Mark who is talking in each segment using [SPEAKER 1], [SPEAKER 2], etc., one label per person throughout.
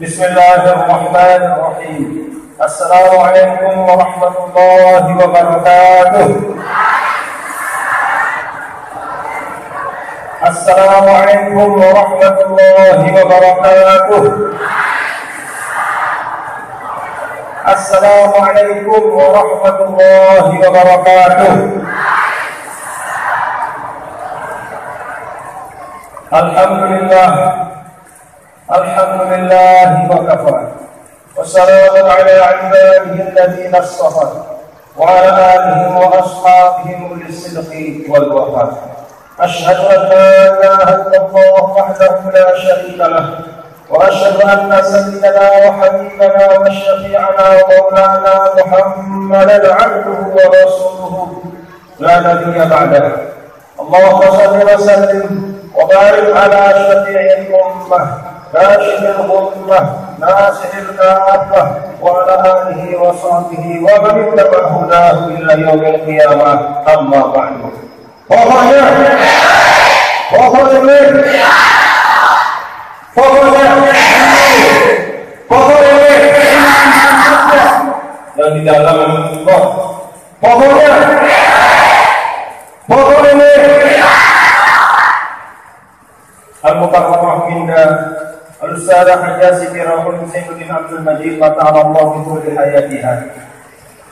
[SPEAKER 1] بسم الله الرحمن الرحيم السلام عليكم ورحمة الله وبركاته السلام عليكم ورحمة الله وبركاته السلام عليكم ورحمة الله وبركاته الحمد لله الحمد لله وكفى وسلام على عباده الذين اصطفى وعلى آلهم وأصحابهم للصدق والوفاء أشهد أن لا إله إلا الله وحده لا شريك له وأشهد أن سيدنا وحبيبنا وشفيعنا ومولانا محمدا عبده ورسوله لا نبي بعده اللهم صل وسلم وبارك على شفيع الأمة كاشف الغمة ناصح الكافة وعلى آله وصحبه ومن اتبع هداه إلى يوم القيامة أما بعد فخرج فخرج من فخرج فخرج من dan di dalam pokoknya سارا حجاز کی روح حسین بن عبد المجید کا الله اللہ کی طول حیات ہے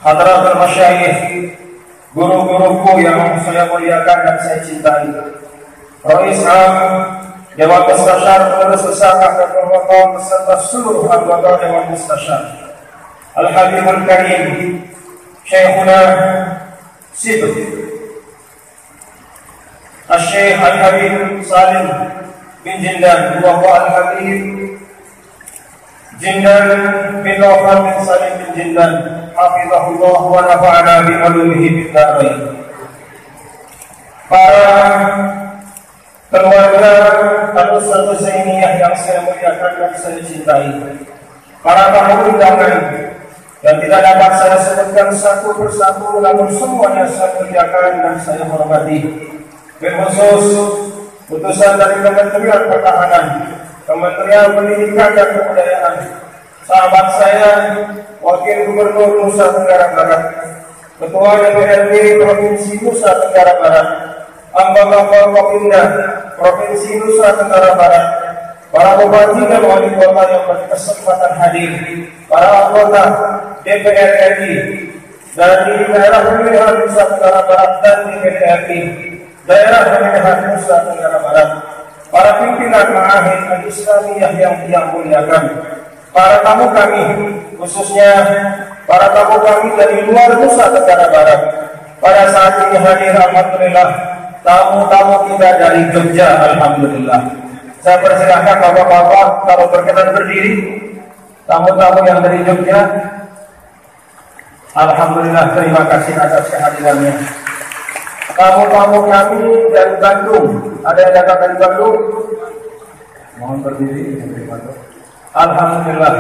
[SPEAKER 1] حضرات مشایخ گرو گرو کو یا سلام و یاکان نفس سے چنتائی رئیس عام جو مستشار پر مستشار کا پروکو مستشار سلو حضرات و مستشار الحبیب الكریم شیخنا سیدو الشیخ الحبیب صالح bin Jindal wa huwa al-Habib Jindal bin Lawfal bin Salim bin Jindal hafizahullah wa nafa'ana bi alumihi bin Darwin para keluarga atau satu ini yang saya muliakan dan saya cintai para tamu undangan yang tidak dapat saya sebutkan satu persatu namun semuanya saya muliakan dan saya hormati berkhusus putusan dari Kementerian Pertahanan, Kementerian Pendidikan dan Kebudayaan, sahabat saya, Wakil Gubernur Nusa Tenggara Barat, Ketua DPRD Provinsi Nusa Tenggara Barat, Anggota ambang Kopinda Provinsi Nusa Tenggara Barat, para bupati dan wali kota yang berkesempatan hadir, para anggota DPR RI dari daerah pemilihan Nusa Tenggara Barat dan dprd daerah pemilihan Nusa Tenggara Barat, para pimpinan ma'ahid al-Islamiyah yang diamuliakan, para tamu kami, khususnya para tamu kami dari luar Nusa Tenggara Barat, pada saat ini hadir Alhamdulillah, tamu-tamu kita dari Jogja Alhamdulillah. Saya persilahkan bapak-bapak kalau berkenan berdiri, tamu-tamu yang dari Jogja, Alhamdulillah terima kasih atas kehadirannya tamu-tamu kami dari Bandung. Ada yang datang dari Bandung? Mohon berdiri Alhamdulillah.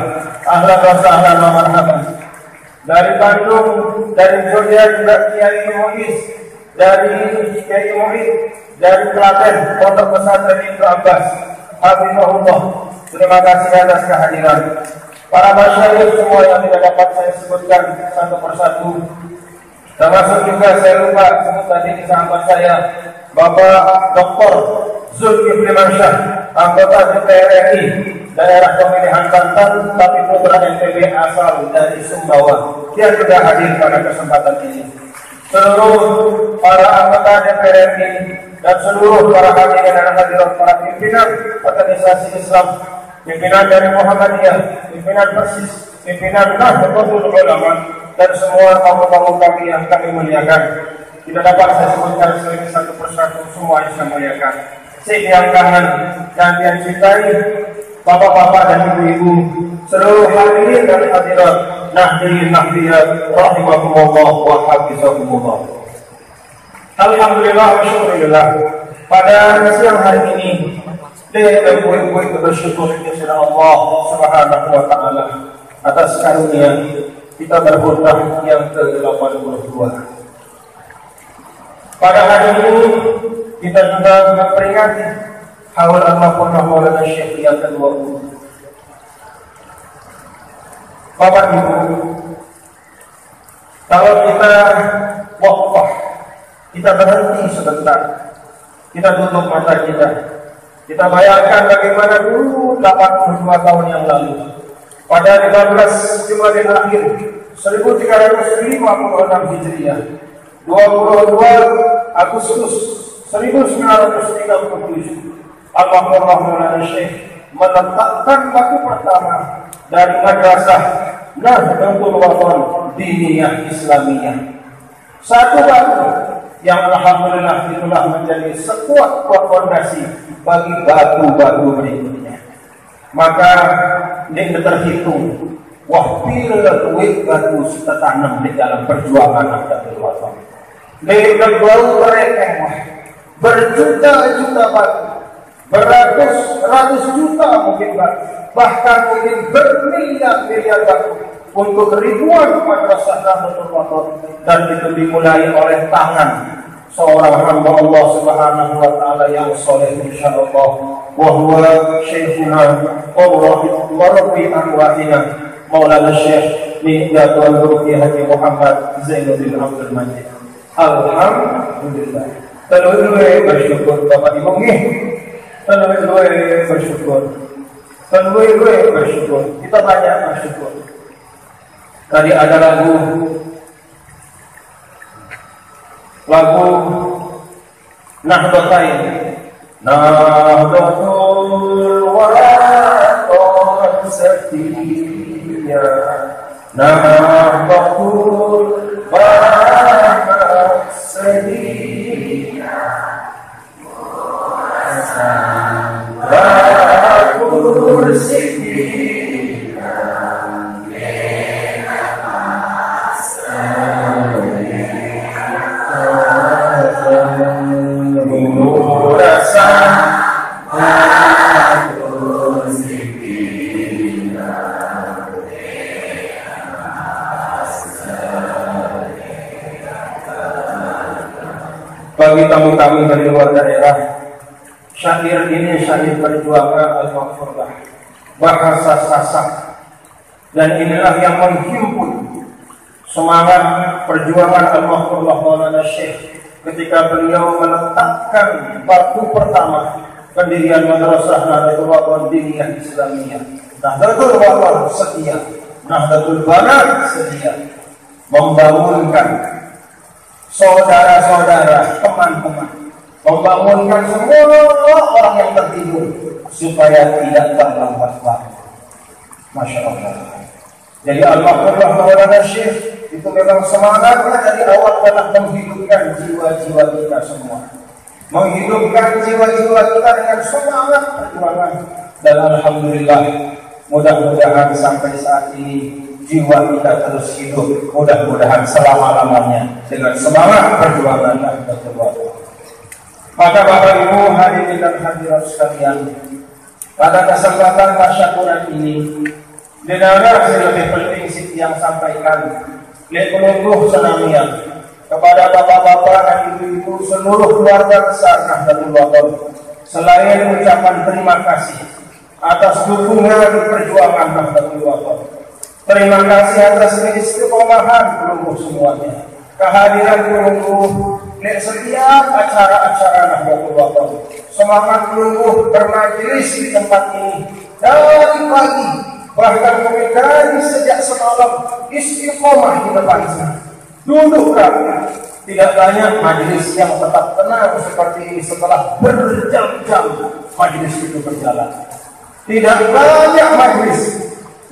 [SPEAKER 1] Ahlan wa sahlan wa marhaban. Dari Bandung, dari Jogja juga Kiai Muiz, dari Kiai Muiz, dari Klaten, Pondok Pesantren Ibnu Abbas. Hafizahullah. Terima kasih atas kehadiran. Para masyarakat semua yang tidak dapat saya sebutkan satu persatu Termasuk juga saya lupa sebut tadi di samping saya Bapak Dr. Zulkifli Mansyah anggota DPR RI daerah pemilihan Banten tapi putra NTB asal dari Sumbawa dia sudah hadir pada kesempatan ini seluruh para anggota DPR RI dan seluruh para hadirin dan hadir para pimpinan organisasi Islam pimpinan dari Muhammadiyah pimpinan Persis pimpinan Nahdlatul Ulama dan semua tamu-tamu kami yang kami muliakan. Tidak dapat saya sebutkan sering satu persatu semua yang saya muliakan. Sik yang kangen dan yang cintai, bapak-bapak dan ibu-ibu, seluruh hadirin dan hadirat, nahdi nahdiyat, rahimahumullah wa hafizahumullah. Alhamdulillah, Alhamdulillah. Pada siang hari ini, dengan ibu-ibu itu bersyukur kepada Allah Subhanahu wa taala atas karunia kita berhutang yang ke-82. Pada hari ini kita juga memperingati haul al maulana syekh yang ke-20. Bapak Ibu, kalau kita wakfah, kita berhenti sebentar, kita tutup mata kita, kita bayangkan bagaimana dulu 82 tahun yang lalu pada 15 Jumadil Akhir 1356 Hijriah 22 Agustus
[SPEAKER 2] 1937
[SPEAKER 1] Al-Fatihah Maulana Syekh menetapkan batu pertama dari madrasah Nahdlatul Wathon Diniyah Islamiyah.
[SPEAKER 2] Satu batu
[SPEAKER 1] yang alhamdulillah itulah menjadi sekuat fondasi bagi batu-batu berikutnya. Maka nek terhitung wah pilih duit bagus tetanam di dalam perjuangan anda berwasa nek berbau mereka berjuta-juta bagus beratus ratus juta mungkin bagus bahkan mungkin bermiliar-miliar bagus untuk ribuan madrasah Nahdlatul dan itu dimulai oleh tangan seorang hamba Allah Subhanahu wa taala yang soleh insyaallah wa huwa syekhuna wa rabbi anwa'ina Maulana Syekh Mihdat Ruki Haji Muhammad Zainuddin Abdul Majid Alhamdulillah Terlalu bersyukur Bapak Ibu nih Terlalu bersyukur Terlalu bersyukur Kita banyak bersyukur Tadi ada lagu lagu Nahdlatain Nahdlatul Wara nah Nahdlatul
[SPEAKER 2] Wara sedih.
[SPEAKER 1] tamu-tamu dari luar daerah syair ini syair perjuangan al-maghfurah bahasa sasak dan inilah yang menghimpun semangat perjuangan al-maghfurah Maulana Syekh ketika beliau meletakkan batu pertama pendirian madrasah Nahdlatul Wathon Diniyah Islamiyah Nahdlatul Wathon setia Nahdlatul barat setia membangunkan saudara-saudara umat umat membangunkan semua orang yang tertidur supaya tidak terlambat waktu. Masya Allah. Jadi almarhum Maulana Syekh itu memang semangatnya dari awal telah menghidupkan jiwa-jiwa kita semua. Menghidupkan jiwa-jiwa kita dengan semangat perjuangan. Dan Alhamdulillah mudah-mudahan sampai saat ini jiwa kita terus hidup mudah-mudahan selama-lamanya dengan semangat perjuangan dan berjuang.
[SPEAKER 2] Maka Bapak Ibu
[SPEAKER 1] hadirin dan hadirat sekalian, pada kesempatan tasyakuran ini, dengarlah lebih penting sih yang sampaikan penunggu Senamian kepada bapak-bapak dan ibu-ibu seluruh keluarga besar Nahdlatul Ulama selain ucapan terima kasih atas dukungan perjuangan Nahdlatul Ulama Terima kasih atas keistiqomahan guru semuanya. Kehadiran guru di setiap acara-acara Nahdlatul Ulama. Semangat guru bermajelis di tempat ini dari pagi bahkan pemikiran sejak semalam istiqomah di depan sana. Duduk rapi. Tidak banyak majelis yang tetap tenang seperti ini setelah berjam-jam majelis itu berjalan. Tidak banyak majelis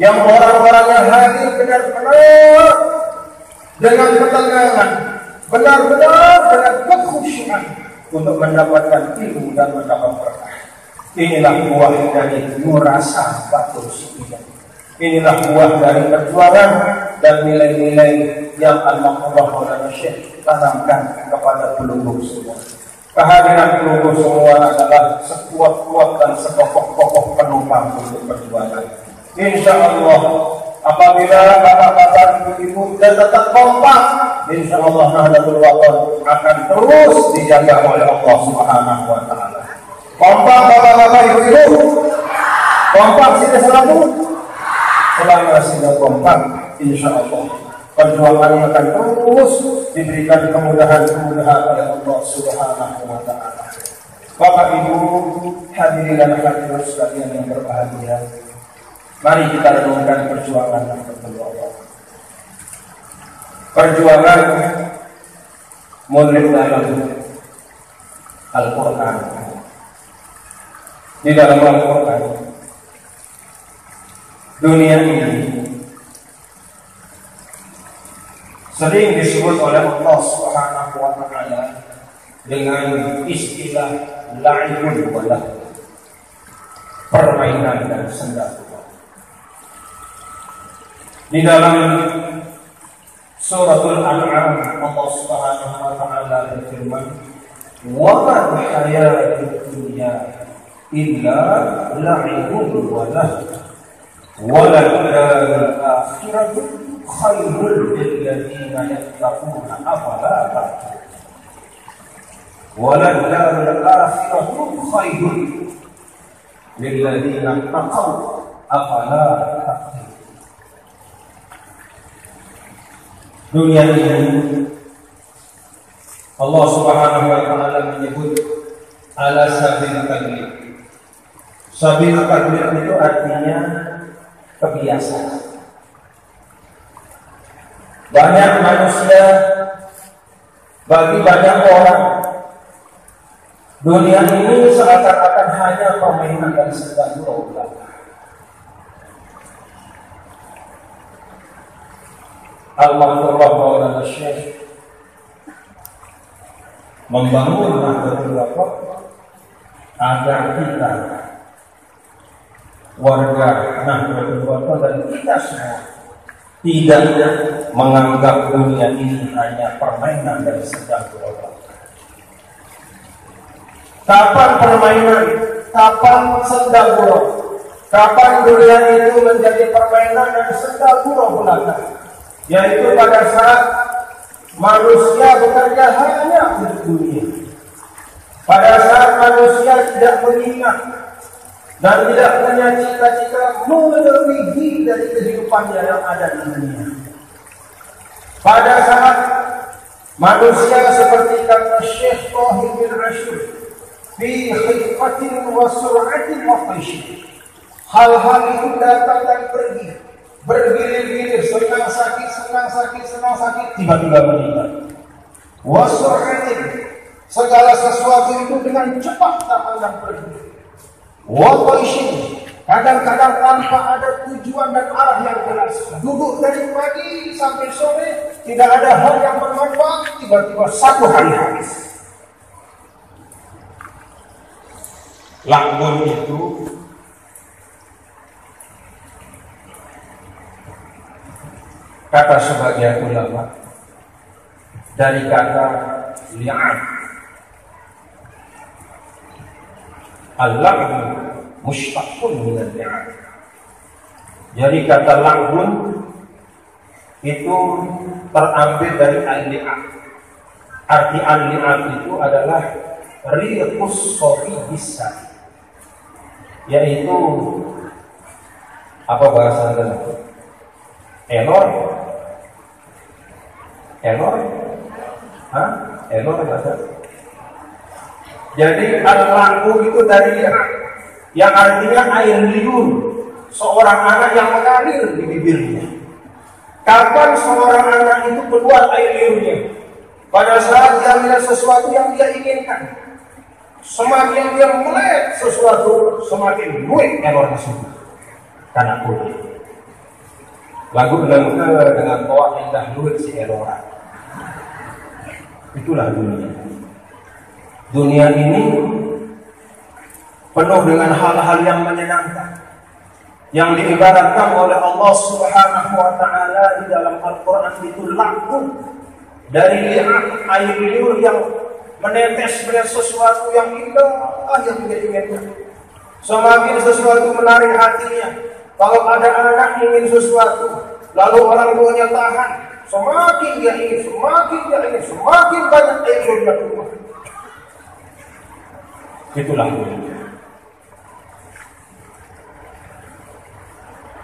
[SPEAKER 1] yang orang-orang yang hadir benar-benar dengan ketenangan, benar-benar dengan kekhusyukan untuk mendapatkan ilmu dan mendapat berkah. Inilah buah dari nurasa batu sembilan. Inilah buah dari perjuangan dan nilai-nilai yang Allah Maulana Syekh tanamkan kepada pelunggu semua. Kehadiran pelunggu semua adalah sekuat-kuat dan sekokoh-kokoh penumpang untuk perjuangan. Insya Allah apabila kata-kata ibu-ibu dan tetap kompak, insya Allah Nahdlatul Waton akan terus dijaga oleh Allah Subhanahu Wa Taala.
[SPEAKER 2] Kompak bapak-bapak ibu-ibu,
[SPEAKER 1] kompak sini selalu, selama sudah kompak, insya Allah perjuangan akan terus diberikan kemudahan-kemudahan oleh Allah Subhanahu wa taala. Bapak Ibu, hadirin dan hadirat sekalian yang berbahagia, Mari kita renungkan perjuangan dan bertemu Perjuangan mulai dalam Al-Quran di dalam Al-Quran dunia ini sering disebut oleh Allah Subhanahu wa taala dengan istilah "lain" wala permainan dan sendal
[SPEAKER 2] di dalam suratul
[SPEAKER 1] An'am Allah Subhanahu wa taala berfirman, "Wa ma hayatud dunya illa la'ibun wa lah." Wa akhiratu khairul lilladzina yattaquna afala taqilun. Wa akhiratu khairul lilladzina taqaw afala taqilun. dunia ini Allah Subhanahu wa taala menyebut ala sabil kadri. Sabil kadri itu artinya kebiasaan. Banyak manusia bagi banyak orang dunia ini seakan-akan hanya permainan dan sebuah Allah. Almarhumah Maulana Syekh membangun Nahdlatul Ulama agar kita warga Nahdlatul Ulama dan kita semua tidak menganggap dunia ini hanya permainan dari sedang berapa. Kapan permainan? Kapan sedang berapa? Kapan dunia itu menjadi permainan dan sedang berapa? yaitu pada saat manusia bekerja hanya untuk dunia pada saat manusia tidak mengingat dan tidak punya cita-cita melebihi dari kehidupan yang ada di dunia pada saat manusia seperti kata Syekh Tahir bin Ashur fi khidmatin wa sur'atin wa hal-hal itu datang dan pergi bergilir-gilir senang sakit senang sakit senang sakit tiba-tiba meninggal Wasurani, segala sesuatu itu dengan cepat datang dan pergi wapaishin kadang-kadang tanpa ada tujuan dan arah yang jelas duduk dari pagi sampai sore tidak ada hal yang bermanfaat tiba-tiba satu hari habis
[SPEAKER 2] Langgun itu
[SPEAKER 1] Kata sebagian ulama dari kata li'ab Al-la'nu mushtaqun min Jadi kata langun itu terambil dari al liab Arti al liab itu adalah riqus sofi bisa yaitu apa bahasa dalam error error Hah? error bahasa jadi al itu dari yang artinya air liur seorang anak yang mengalir di bibirnya kapan seorang anak itu keluar air liurnya pada saat dia melihat sesuatu yang dia inginkan semakin dia melihat sesuatu semakin duit error tersebut karena kulit Lagu kenang-kenangan dengan toa indah luhur si Elora. Itulah dunia. Dunia ini penuh dengan hal-hal yang menyenangkan yang diibaratkan oleh Allah Subhanahu wa taala di dalam Al-Qur'an itu laku dari lihat air liur yang menetes dari sesuatu yang indah ah, yang menjadi semakin sesuatu menarik hatinya kalau ada anak ingin sesuatu, lalu orang tuanya tahan, semakin dia ingin, semakin dia ingin, semakin banyak yang dia keluar. Itulah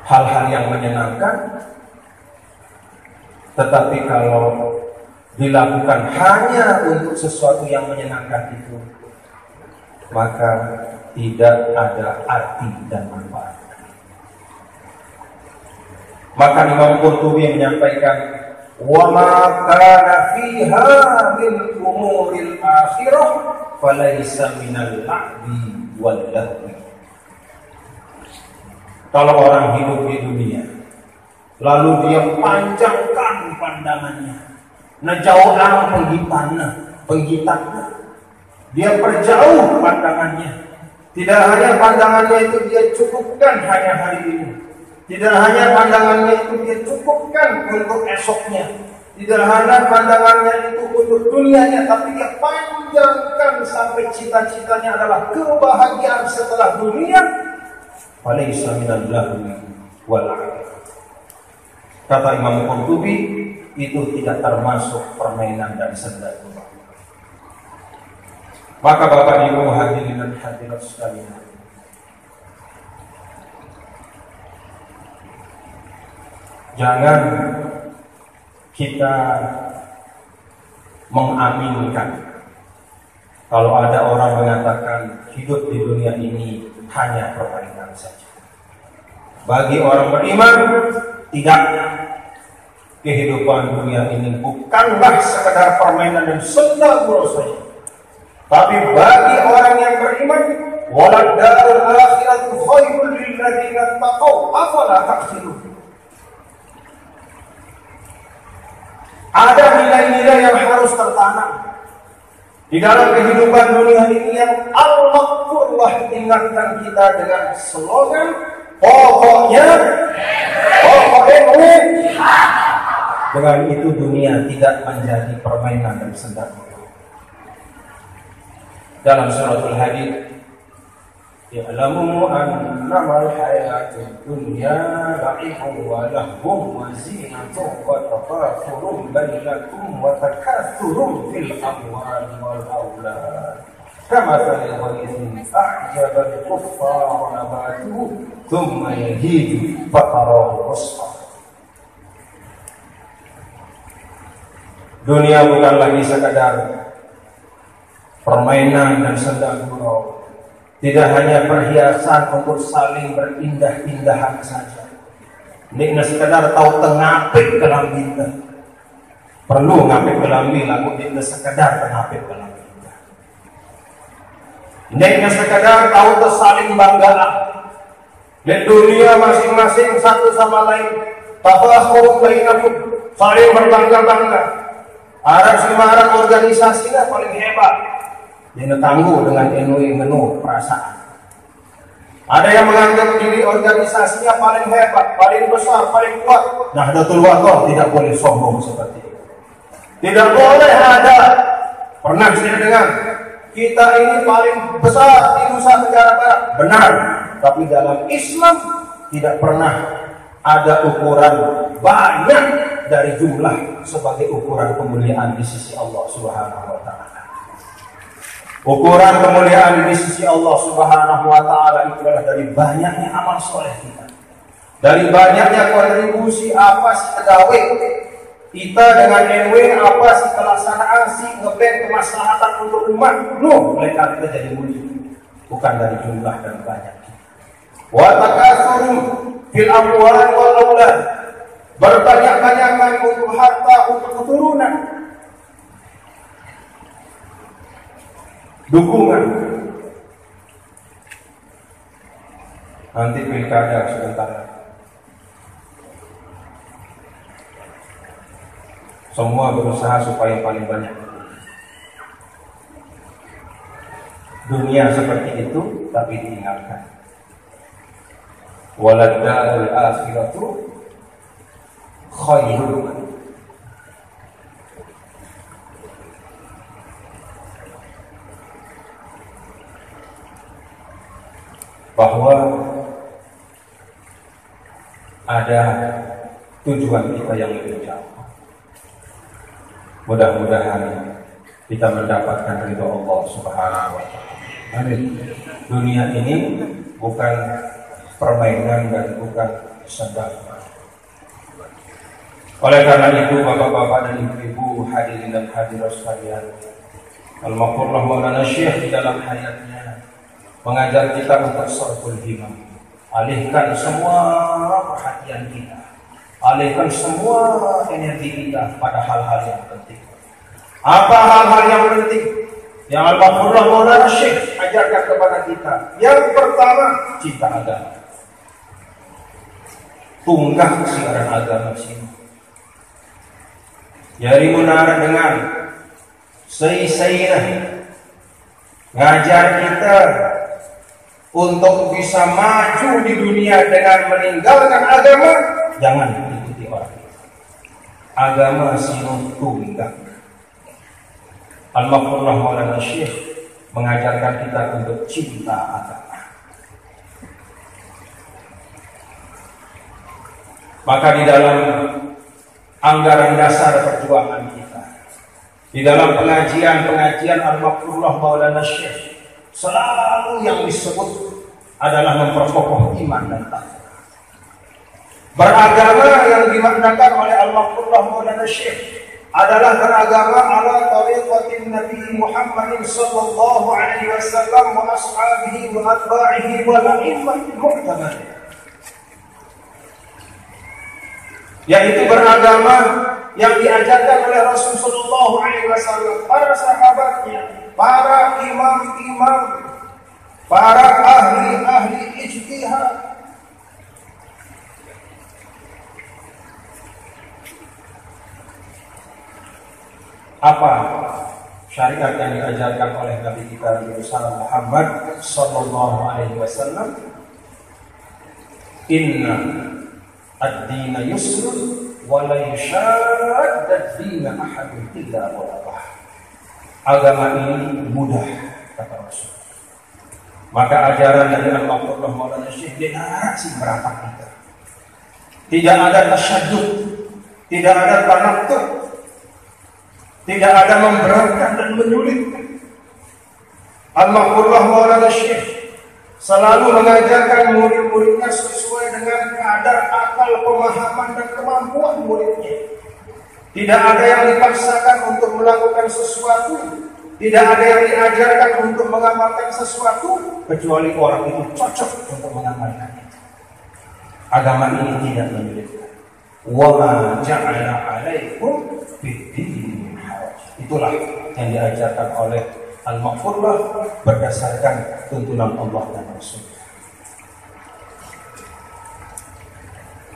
[SPEAKER 1] hal-hal yang menyenangkan. Tetapi kalau dilakukan hanya untuk sesuatu yang menyenangkan itu, maka tidak ada arti dan manfaat. Maka Imam Qurtubi menyampaikan kana fiha min umuril akhirah الْآخِرَةِ minal ma'di wal Kalau orang hidup di dunia, lalu dia panjangkan pandangannya, nejauhan nah, penghitannya, penghitannya, dia perjauh pandangannya, tidak hanya pandangannya itu dia cukupkan hanya hari ini, tidak hanya pandangannya itu dia cukupkan untuk esoknya. Tidak hanya pandangannya itu untuk dunianya, tapi dia panjangkan sampai cita-citanya adalah kebahagiaan setelah dunia. Walaysa minal Kata Imam Qurtubi, itu tidak termasuk permainan dan senda Maka Bapak Ibu hadirin dan hadirat sekalian, jangan kita mengaminkan kalau ada orang mengatakan hidup di dunia ini hanya permainan saja. Bagi orang beriman, tidak kehidupan dunia ini bukanlah sekedar permainan yang sedang saja. Tapi bagi orang yang beriman, walad darul akhiratu khairul lil ladina taqaw afala taqilun. Ada nilai-nilai yang harus tertanam
[SPEAKER 2] di dalam kehidupan
[SPEAKER 1] dunia ini yang Allah purlah ingatkan kita dengan slogan pokoknya pokoknya dengan itu dunia tidak menjadi permainan dan sendat. Dalam suratul hadid اعلموا أنما الحياة الدنيا لعب ولهو وزينة وتفاخر بينكم وتكاثر في الأموال والأولاد كمثل غيث أعجب الكفار نباته ثم يهيج فتراه مصفى Dunia bukan lagi sekadar permainan dan senda gurau tidak hanya perhiasan untuk saling berindah-indahan saja. Nikna sekedar tahu tengapik ke bintang. Perlu ngapik ke dalam lagu nikna sekedar tengapik ke dalam bintang. Nikna sekedar tahu tersaling banggaan. Di dunia masing-masing satu sama lain. Tafakhur bainakum saling berbangga-bangga. Arab sama organisasi organisasinya paling hebat. Nino tangguh dengan enui menu perasaan. Ada yang menganggap diri organisasinya paling hebat, paling besar, paling kuat. Nah, Datul Waton tidak boleh sombong seperti itu. Tidak boleh ada. Pernah saya dengar, kita ini paling besar di Nusa Tenggara Barat. Benar, tapi dalam Islam tidak pernah ada ukuran banyak dari jumlah sebagai ukuran kemuliaan di sisi Allah Subhanahu wa taala. Ukuran kemuliaan di sisi Allah Subhanahu wa taala itu adalah dari banyaknya amal soleh kita. Dari banyaknya kontribusi apa sih pegawai kita dengan NW apa sih pelaksanaan sih ngeband kemaslahatan untuk umat no mereka kita jadi mulia bukan dari jumlah dan banyak wa
[SPEAKER 2] takasuru
[SPEAKER 1] fil amwal wal aulad tanya banyakan untuk harta untuk keturunan dukungan nanti pilkada sebentar semua berusaha supaya paling banyak dunia seperti itu tapi diingatkan waladarul akhiratu khairun bahwa ada tujuan kita yang lebih jauh. Mudah-mudahan kita mendapatkan ridho Allah Subhanahu wa taala. Dunia ini bukan permainan dan bukan sedang Oleh karena itu Bapak-bapak dan Ibu-ibu hadirin dan hadirat sekalian, rahman Maulana Syekh di dalam hayatnya mengajar kita untuk sarful himam. Alihkan semua perhatian kita. Alihkan semua energi kita pada hal-hal yang penting. Apa hal-hal yang penting? Yang Al-Baqarah Maulana ajarkan kepada kita. Yang pertama, cinta agama. Tunggah siaran agama sini. Dari munara dengan Sei-seinah Ngajar kita untuk bisa maju di dunia dengan meninggalkan agama, jangan ikuti orang. Agama sinuh al Almarhumlah Maulana Syekh mengajarkan kita untuk cinta agama.
[SPEAKER 2] Maka di dalam
[SPEAKER 1] anggaran dasar perjuangan kita, di dalam pengajian-pengajian Almarhumlah Maulana Syekh, Selalu yang disebut adalah memperkokoh iman dan takwa.
[SPEAKER 2] Beragama yang
[SPEAKER 1] dimaknakan oleh Al-Mahdullah Maulana Syekh adalah beragama ala tariqatin Nabi Muhammad sallallahu alaihi wasallam wa ashabihi wa atba'ihi wa la'immatil Yaitu beragama yang diajarkan oleh Rasulullah sallallahu alaihi wasallam para sahabatnya para imam-imam,
[SPEAKER 2] para ahli-ahli ijtihad,
[SPEAKER 1] apa syariat yang diajarkan oleh Nabi kita Rasulullah Muhammad Sallallahu Alaihi Wasallam Inna ad-dina yusrun wa la ad dina ahadun illa
[SPEAKER 2] wa agama ini mudah kata Rasul. Maka ajaran dari Al-Maktullah
[SPEAKER 1] Maulana Syekh generasi berapa kita. Tidak ada tasyadud, tidak ada tanatuk, tidak ada memberatkan dan menyulitkan. Al-Maktullah Maulana Syekh selalu mengajarkan murid-muridnya sesuai dengan kadar akal pemahaman dan kemampuan muridnya. Tidak ada yang dipaksakan untuk melakukan sesuatu. Tidak ada yang diajarkan untuk mengamalkan sesuatu. Kecuali orang itu cocok untuk mengamalkan itu. Agama ini tidak menyulitkan. Itulah yang diajarkan oleh Al-Maqfurlah berdasarkan tuntunan Allah dan Rasul.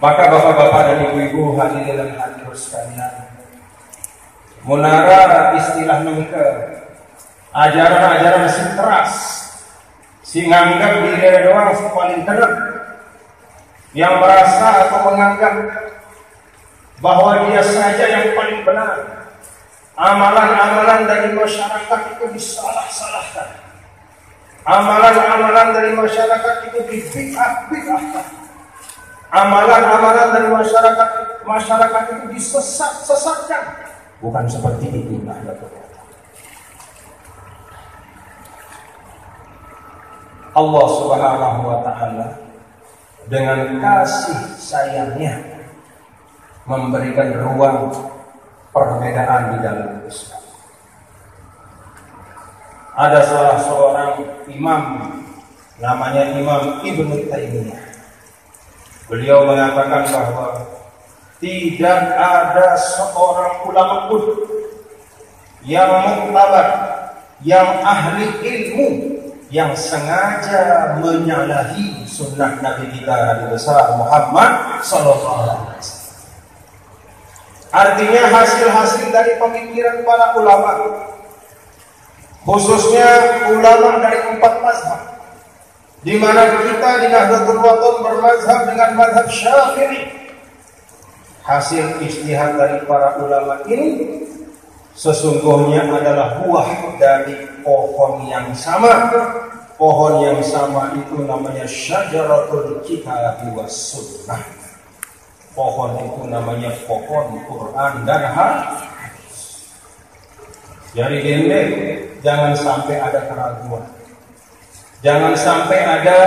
[SPEAKER 1] Maka bapak-bapak dan ibu-ibu hadirin dan hadirin
[SPEAKER 2] sekalian, Munara
[SPEAKER 1] istilah nungke. Ajaran-ajaran si teras. Si nganggap diri doang si paling terang Yang merasa atau menganggap bahwa dia saja yang paling benar. Amalan-amalan dari masyarakat itu disalah-salahkan. Amalan-amalan dari masyarakat itu dibidah-bidahkan. Amalan-amalan dari masyarakat masyarakat itu disesat-sesatkan. Bukan seperti itu Allah Subhanahu wa taala dengan kasih sayangnya memberikan ruang perbedaan di dalam Islam. Ada salah seorang imam namanya Imam Ibnu Taimiyah. Beliau mengatakan bahwa tidak ada seorang ulama pun yang muktabar, yang ahli ilmu yang sengaja menyalahi sunnah Nabi kita Nabi besar Muhammad Sallallahu Alaihi Wasallam. Artinya hasil-hasil dari pemikiran para ulama khususnya ulama dari empat mazhab di mana kita di Nahdlatul Wathon bermazhab dengan mazhab Syafi'i hasil ijtihad dari para ulama ini sesungguhnya adalah buah dari pohon yang sama. Pohon yang sama itu namanya syajaratul kita was sunnah. Pohon itu namanya pohon Quran dan hadis. Jadi ini jangan sampai ada keraguan. Jangan sampai ada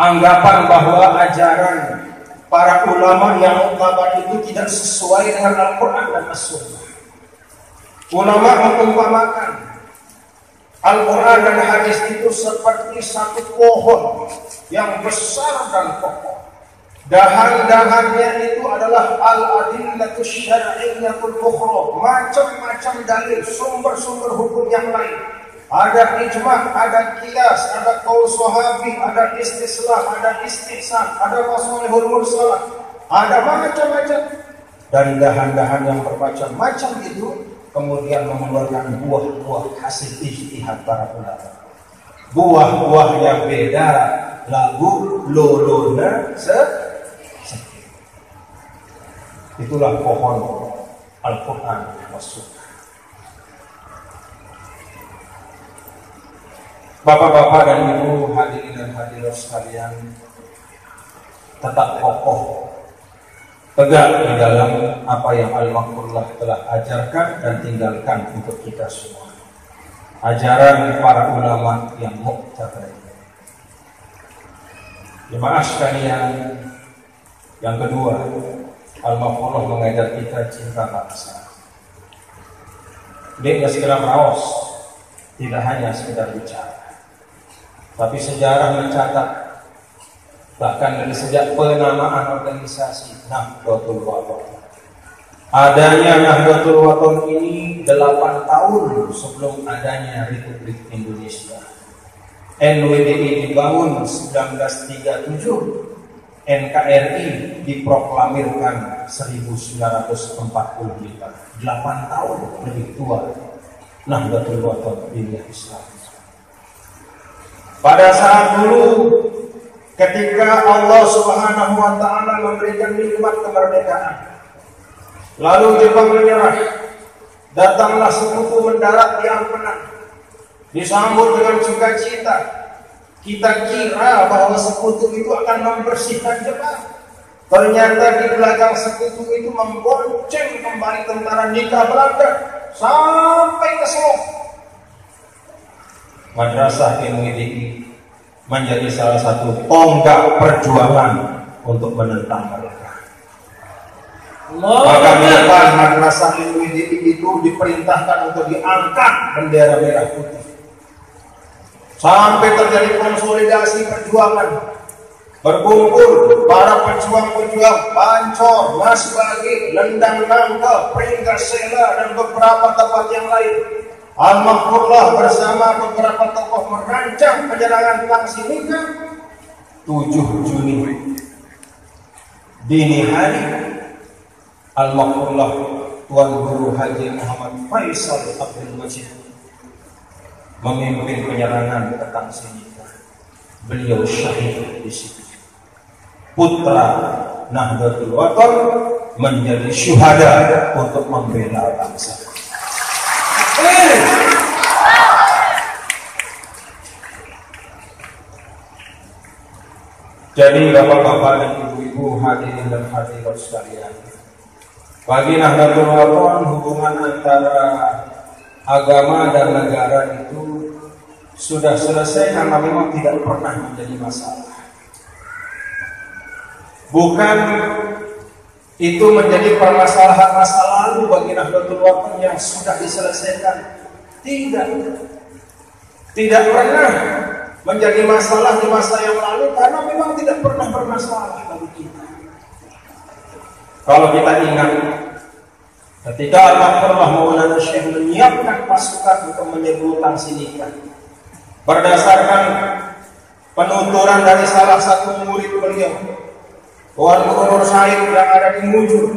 [SPEAKER 1] anggapan bahwa ajaran para ulama yang mengungkapkan itu tidak sesuai dengan Al-Quran dan As-Sunnah. Ulama mengumpamakan Al-Quran dan hadis itu seperti satu pohon yang besar dan pokok. Dahan-dahannya itu adalah al adillatu syar'iyyatul bukhro, macam-macam dalil, sumber-sumber hukum yang lain ada ijma, ada kias, ada kaul sahabi, ada istislah, ada istihsan, ada masalihul mursalah, ada macam-macam dari dahan-dahan yang bermacam-macam itu kemudian mengeluarkan buah-buah hasil ijtihad para ulama. Buah-buah yang beda lagu lolona se Itulah pohon Al-Quran Masuk. Bapak-bapak dan Ibu hadirin dan hadirat sekalian tetap kokoh tegak di dalam
[SPEAKER 2] apa yang al makrullah telah ajarkan dan
[SPEAKER 1] tinggalkan untuk kita semua. Ajaran para ulama yang muktabai. Jemaah sekalian, yang kedua, al makrullah mengajar kita cinta bangsa. Dia nggak sekedar tidak hanya sekedar bicara. Tapi sejarah mencatat bahkan dari sejak penamaan organisasi Nahdlatul Wathon. Adanya Nahdlatul Wathon ini 8 tahun sebelum adanya Republik Indonesia. NWDI dibangun 1937, NKRI diproklamirkan 1945, 8 tahun lebih tua Nahdlatul Wathon di Islam. Pada saat dulu ketika Allah Subhanahu wa taala memberikan nikmat kemerdekaan. Lalu Jepang menyerah. Datanglah sekutu mendarat yang menang. Disambut dengan sukacita. Kita kira bahwa sekutu itu akan membersihkan Jepang.
[SPEAKER 2] Ternyata di belakang
[SPEAKER 1] sekutu itu membonceng kembali tentara Nika Belanda sampai ke Solo madrasah ilmu ini menjadi salah satu tonggak perjuangan untuk menentang mereka. Maka ke depan madrasah ilmu ini itu diperintahkan untuk diangkat bendera merah putih. Sampai terjadi konsolidasi perjuangan berkumpul para pejuang-pejuang pancor, mas lagi, lendang nangka, peringkat sela dan beberapa tempat yang lain al mahfurullah bersama beberapa tokoh merancang penyerangan Paksi Mika 7 Juni dini hari al mahfurullah Tuan Guru Haji Muhammad Faisal Abdul Majid memimpin penyerangan ke Paksi Mika beliau syahid di situ putra Nahdlatul Wathon menjadi syuhada untuk membela bangsa
[SPEAKER 2] jadi bapak-bapak dan
[SPEAKER 1] ibu-ibu hadirin dan hadirat sekalian
[SPEAKER 2] Bagi Nahdlatul Ulama
[SPEAKER 1] hubungan antara agama dan negara itu sudah selesai karena memang tidak pernah menjadi masalah. Bukan itu menjadi permasalahan masa lalu bagi Nahdlatul Ulama yang sudah diselesaikan. Tidak. Tidak pernah menjadi masalah di masa yang lalu karena memang tidak pernah bermasalah bagi kita. Kalau kita ingat ketika Allah pernah Maulana Syekh menyiapkan pasukan untuk menyerbu sindikat berdasarkan penuturan dari salah satu murid beliau Tuan Gubernur sayur yang ada di Mujur.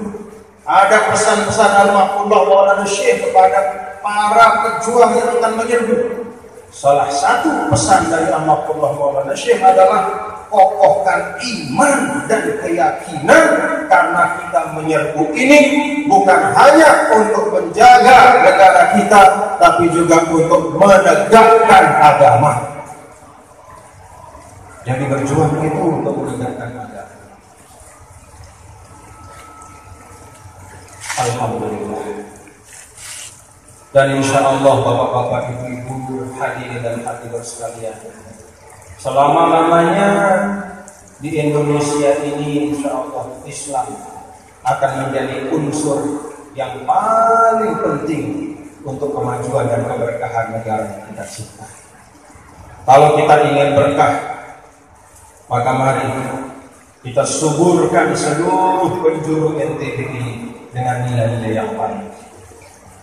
[SPEAKER 1] Ada pesan-pesan Al-Mahfullah Maulana Syekh kepada para pejuang yang akan menyerbu. Salah satu pesan dari Al-Mahfullah Maulana Syekh adalah kokohkan iman dan keyakinan karena kita menyerbu ini bukan hanya untuk menjaga negara kita tapi juga untuk
[SPEAKER 2] menegakkan agama.
[SPEAKER 1] Jadi berjuang itu untuk menegakkan agama. Alhamdulillah. Dan insya Allah bapak-bapak ibu-ibu hadirin dan hadirat sekalian. Selama lamanya di Indonesia ini insya Allah Islam akan menjadi unsur yang paling penting untuk kemajuan dan keberkahan negara yang kita cinta. Kalau kita ingin berkah, maka mari kita suburkan seluruh penjuru NTB ini dengan nilai-nilai yang baik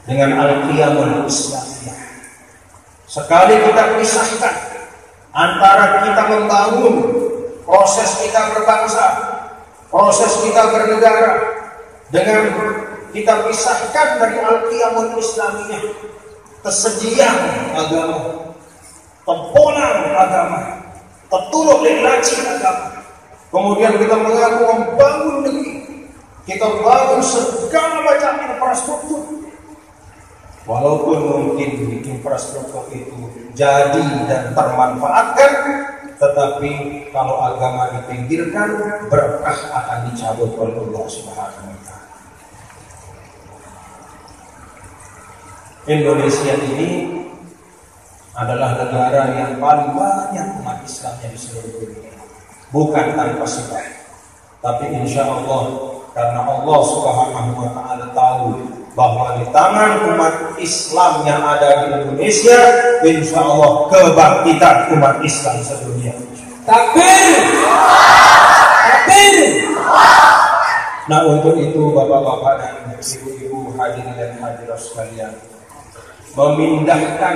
[SPEAKER 1] dengan al-qiyamul islamiyah sekali kita pisahkan antara kita membangun proses kita berbangsa proses kita bernegara dengan kita pisahkan dari al-qiyamul islamiyah tersedia agama temponan agama tertuluk dan agama kemudian kita mengaku membangun negara kita bangun segala macam infrastruktur. Walaupun mungkin infrastruktur itu jadi dan termanfaatkan, tetapi kalau agama dipinggirkan, berkah akan dicabut oleh Allah Subhanahu wa taala. Indonesia ini adalah negara yang paling banyak umat Islamnya di seluruh dunia. Bukan tanpa sebab. Tapi insya Allah karena Allah Subhanahu wa taala tahu bahwa di tangan umat Islam yang ada di Indonesia insya Allah kebangkitan umat Islam sedunia
[SPEAKER 2] takbir takbir
[SPEAKER 1] nah untuk itu bapak-bapak dan ibu-ibu hadirin dan hadirat sekalian memindahkan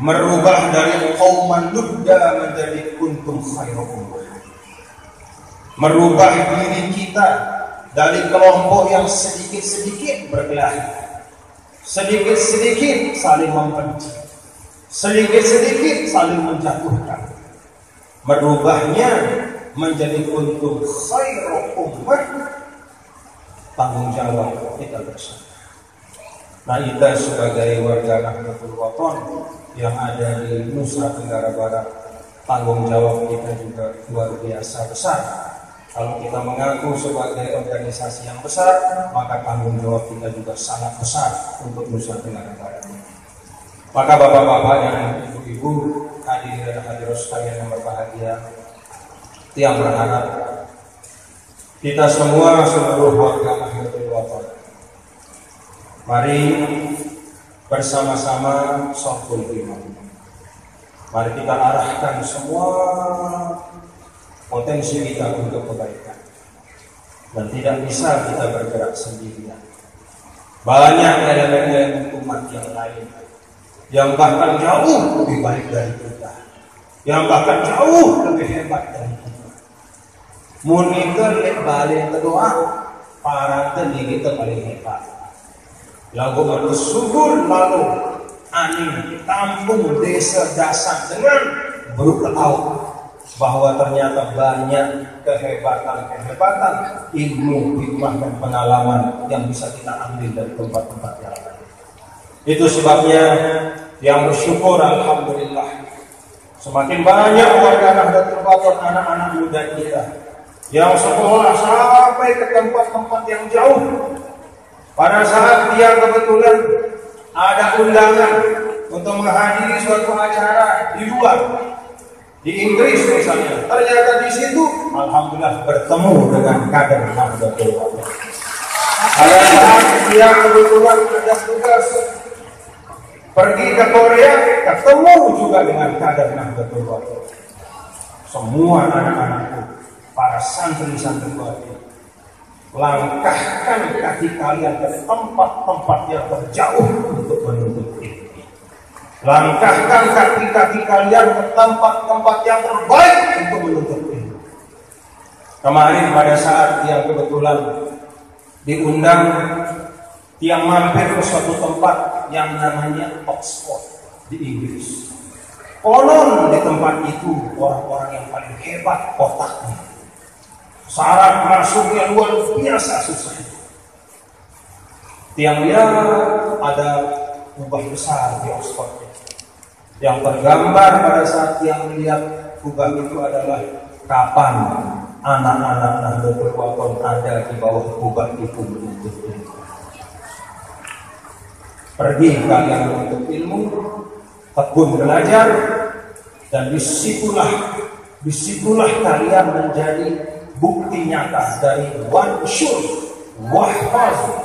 [SPEAKER 1] merubah dari kaum nubda menjadi kuntum khairukum merubah diri kita dari kelompok yang sedikit-sedikit berkelahi, sedikit-sedikit saling membenci, sedikit-sedikit saling menjatuhkan, merubahnya menjadi untung khairu ummah tanggung jawab kita bersama. Nah kita sebagai warga Nahdlatul Wathon yang ada di Nusa Tenggara Barat tanggung jawab kita juga luar biasa besar kalau kita mengaku sebagai organisasi yang besar, maka tanggung jawab kita juga sangat besar untuk Nusa Tenggara Barat. Maka bapak-bapak dan ibu-ibu hadirin dan hadir sekalian yang berbahagia,
[SPEAKER 2] tiang berharap kita semua seluruh warga
[SPEAKER 1] Nahdlatul Wathon. Mari bersama-sama sokul iman. Mari kita arahkan semua potensi kita untuk kebaikan. Dan tidak bisa kita bergerak sendirian. Banyak elemen-elemen umat yang lain yang bahkan jauh lebih baik dari kita, yang bahkan jauh lebih hebat dari kita. Murni yang balik kedua, para tadi kita paling hebat. Lagu baru subur malu, aneh tampung desa dasar dengan berupa laut bahwa ternyata banyak kehebatan-kehebatan ilmu, hikmah, dan pengalaman yang bisa kita ambil dari tempat-tempat yang lain.
[SPEAKER 2] Itu sebabnya yang bersyukur
[SPEAKER 1] Alhamdulillah semakin banyak warga Nahdlatul Ulama anak-anak muda kita yang sekolah sampai ke tempat-tempat yang jauh. Pada saat dia kebetulan ada undangan untuk menghadiri suatu acara di luar,
[SPEAKER 2] di Inggris misalnya.
[SPEAKER 1] Ternyata di situ, alhamdulillah bertemu dengan kader Nahdlatul Ulama. Ada saat dia kebetulan ada tugas pergi ke Korea, ketemu juga dengan kader Nahdlatul Ulama. Semua anak-anakku, para santri-santri baru, langkahkan kaki kalian ke tempat-tempat yang terjauh untuk menuntut ilmu. Langkahkan kaki-kaki kalian ke tempat-tempat yang terbaik
[SPEAKER 2] untuk menuntut ilmu.
[SPEAKER 1] Kemarin pada saat yang kebetulan diundang yang mampir ke suatu tempat yang namanya Oxford di Inggris. Konon di tempat itu orang-orang yang paling hebat otaknya. Syarat masuknya luar biasa susah. Tiang dia ada kubah besar di Oxford yang tergambar pada saat yang melihat kubah itu adalah kapan anak-anak Nahdlatul Ulama ada di bawah kubah itu menuntut Pergi kalian untuk ilmu, tekun belajar,
[SPEAKER 2] dan disitulah
[SPEAKER 1] disitulah kalian menjadi bukti nyata dari one sure wahfaz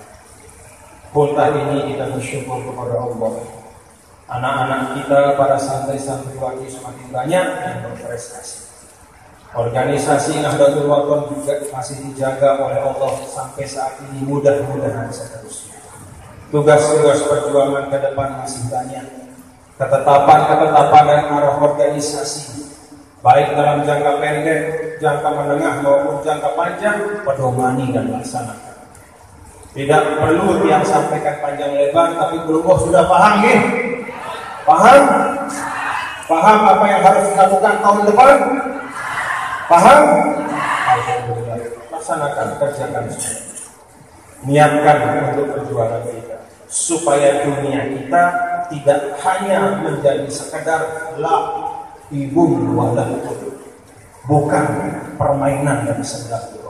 [SPEAKER 1] kota ini kita bersyukur kepada Allah. Anak-anak kita para santri-santriwati semakin banyak yang berprestasi. Organisasi Nahdlatul Wathon juga masih dijaga oleh Allah sampai saat ini mudah-mudahan seterusnya. Tugas-tugas perjuangan ke depan masih banyak. Ketetapan-ketetapan dan arah organisasi baik dalam jangka pendek, jangka menengah maupun jangka panjang pedomani dan laksanakan. Tidak perlu yang sampaikan panjang lebar, tapi berhubung oh, sudah paham nih. Paham? Paham apa yang harus dilakukan tahun depan? Paham? Laksanakan, kerjakan. Niatkan untuk perjuangan kita. Supaya dunia kita tidak hanya menjadi sekedar la ibu wadah. Bukan permainan yang sebenarnya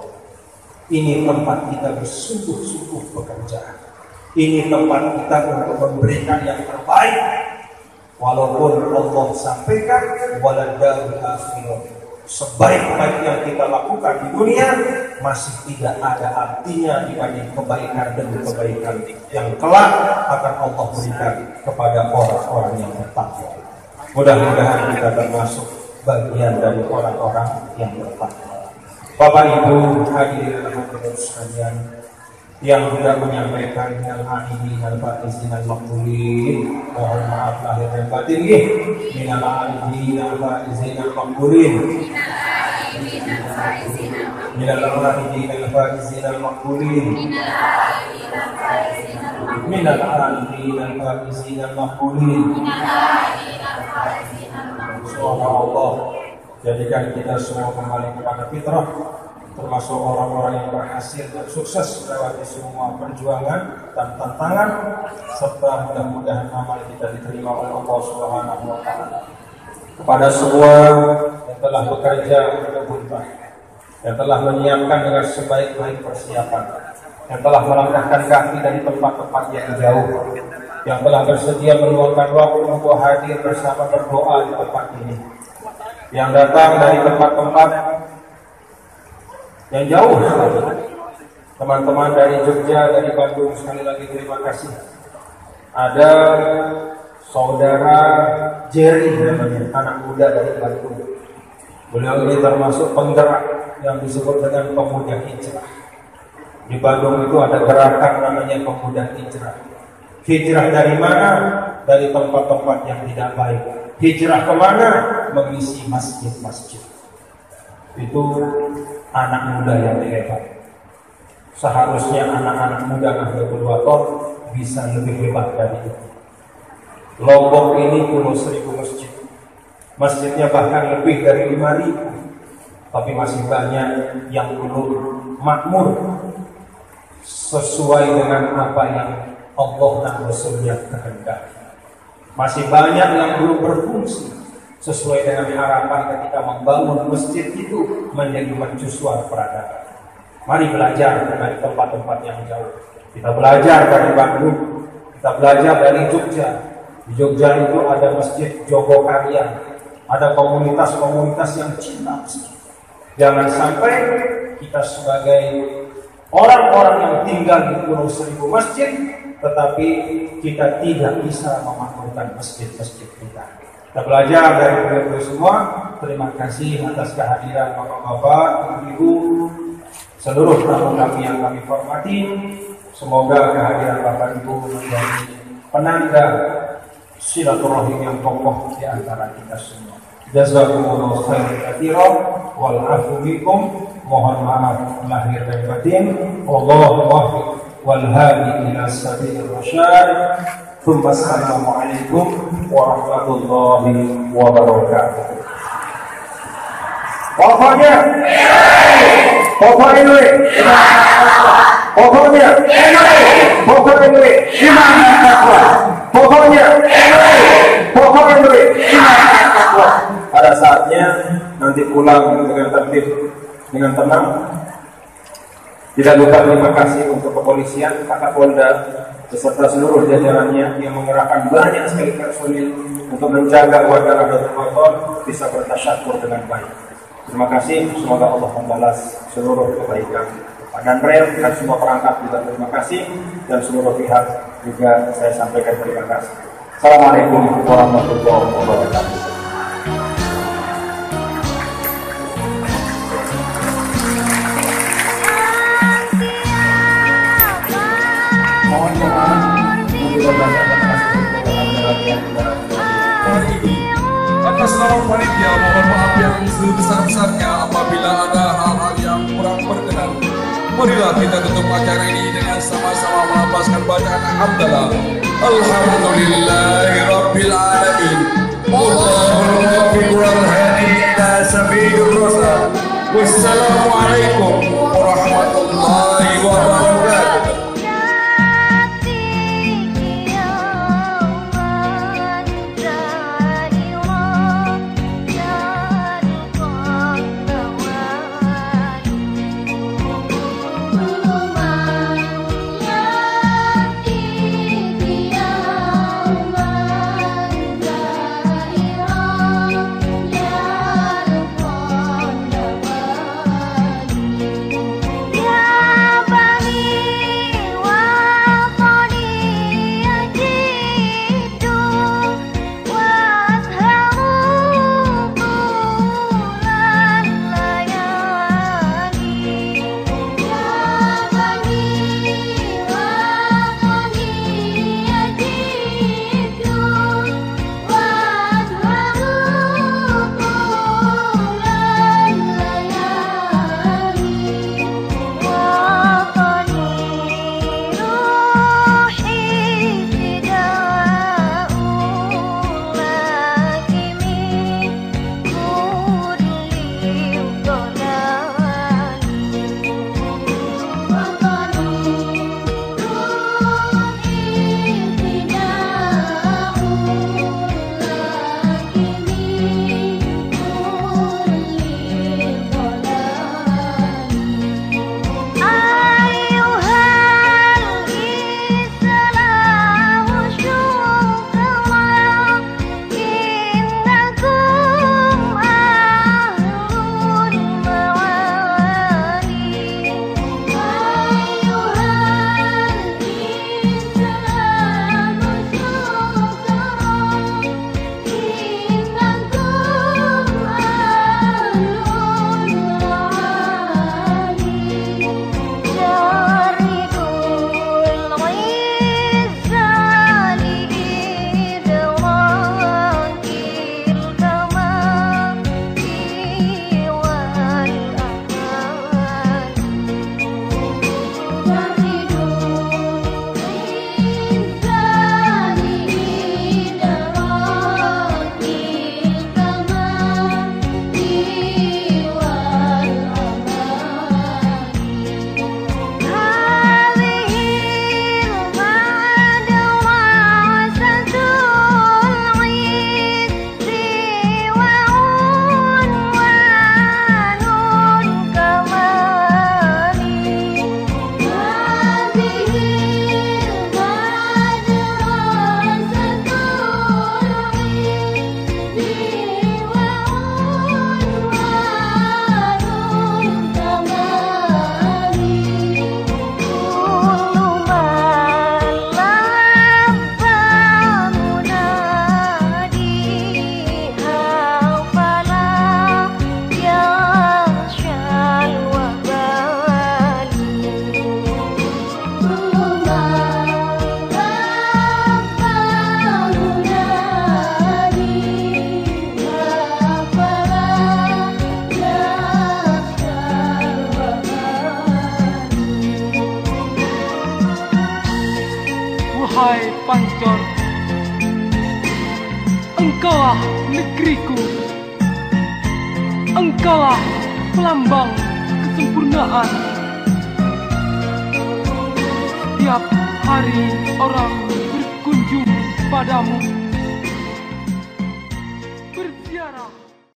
[SPEAKER 1] ini tempat kita bersungguh-sungguh bekerja. Ini tempat kita untuk memberikan yang terbaik. Walaupun Allah sampaikan waladul Sebaik-baik yang kita lakukan di dunia masih tidak ada artinya dibanding kebaikan demi kebaikan yang kelak akan
[SPEAKER 2] Allah berikan kepada orang-orang yang bertakwa. Mudah-mudahan kita termasuk bagian dari
[SPEAKER 1] orang-orang yang bertakwa. Bapak Ibu hadirin dalam hadirin sekalian yang sudah menyampaikan yang ini dan Izin dan makbulin mohon maaf lahir dan batin ini minal ahli dan Izin dan makbulin
[SPEAKER 2] minal
[SPEAKER 1] ahli dan Izin dan makbulin minal ahli dan Izin dan makbulin Subhanallah Jadikan kita semua kembali kepada fitrah termasuk orang-orang yang berhasil dan sukses melewati semua perjuangan dan tantangan serta mudah-mudahan amal kita diterima oleh Allah Subhanahu wa taala. Kepada semua yang telah bekerja untuk menuntut yang telah menyiapkan dengan sebaik-baik persiapan, yang telah melangkahkan kaki dari tempat-tempat yang jauh, yang telah bersedia meluangkan waktu untuk hadir bersama berdoa di tempat ini yang datang dari tempat-tempat yang jauh. Teman-teman dari Jogja, dari Bandung, sekali lagi terima kasih. Ada saudara Jerry namanya, anak muda dari Bandung. Beliau ini termasuk penggerak yang disebut dengan pemuda hijrah. Di Bandung itu ada gerakan namanya pemuda hijrah. Hijrah dari mana? Dari tempat-tempat yang tidak baik Hijrah mana Mengisi masjid-masjid. Itu anak muda yang hebat. Seharusnya anak-anak muda Nahdlatul Wathon bisa lebih hebat dari itu. Lombok ini puluh seribu masjid. Masjidnya bahkan lebih dari lima ribu. Tapi masih banyak yang belum makmur sesuai dengan apa yang Allah dan Rasulnya kehendaki. Masih banyak yang belum berfungsi sesuai dengan harapan ketika membangun masjid itu menjadi mercusuar peradaban. Mari belajar dari tempat-tempat yang jauh. Kita belajar dari Bandung, kita belajar dari Jogja. Di Jogja itu ada masjid Jogokarya, ada komunitas-komunitas yang cinta Jangan sampai kita sebagai orang-orang yang tinggal di Pulau Seribu Masjid tetapi kita tidak bisa memakmurkan masjid-masjid kita. Kita belajar dari beliau semua. Terima kasih atas kehadiran bapak-bapak, ibu, ibu seluruh tamu kami yang kami hormati. Semoga kehadiran bapak ibu menjadi penanda silaturahim yang kokoh di antara kita semua. Jazakumullah khairan katsira wal afu Mohon maaf lahir dan batin. Allahu والهادي إلى سبيل الرشاد ثم السلام عليكم ورحمة الله وبركاته Pokoknya, pokoknya
[SPEAKER 2] duit, pokoknya, pokoknya duit, takwa, pokoknya, pokoknya duit, takwa.
[SPEAKER 1] Pada saatnya nanti pulang dengan tertib, dengan tenang,
[SPEAKER 2] tidak lupa terima kasih
[SPEAKER 1] untuk kepolisian, kata Polda, beserta seluruh jajarannya yang mengerahkan banyak sekali personil untuk menjaga warga Nahdlatul Ulama bisa bertasyakur dengan baik. Terima kasih, semoga Allah membalas seluruh kebaikan. Pak Danrel dan semua perangkat juga terima kasih dan seluruh pihak juga saya sampaikan terima kasih. Assalamualaikum warahmatullahi wabarakatuh. sebesar-besarnya apabila ada hal-hal yang kurang berkenan. Marilah kita tutup acara ini dengan sama-sama melapaskan bacaan hamdalah. Alhamdulillahirabbil alamin. Allahumma fi hadi ila sabilir
[SPEAKER 2] Wassalamualaikum